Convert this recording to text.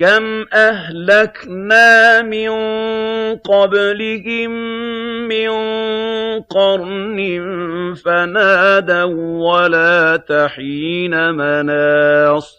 كَمْ أَهْلَكْنَا مِن قَبْلِهِم مِّن قَرْنٍ فَنَادَوا وَّلَاتَ حِينَ مَنَاصٍ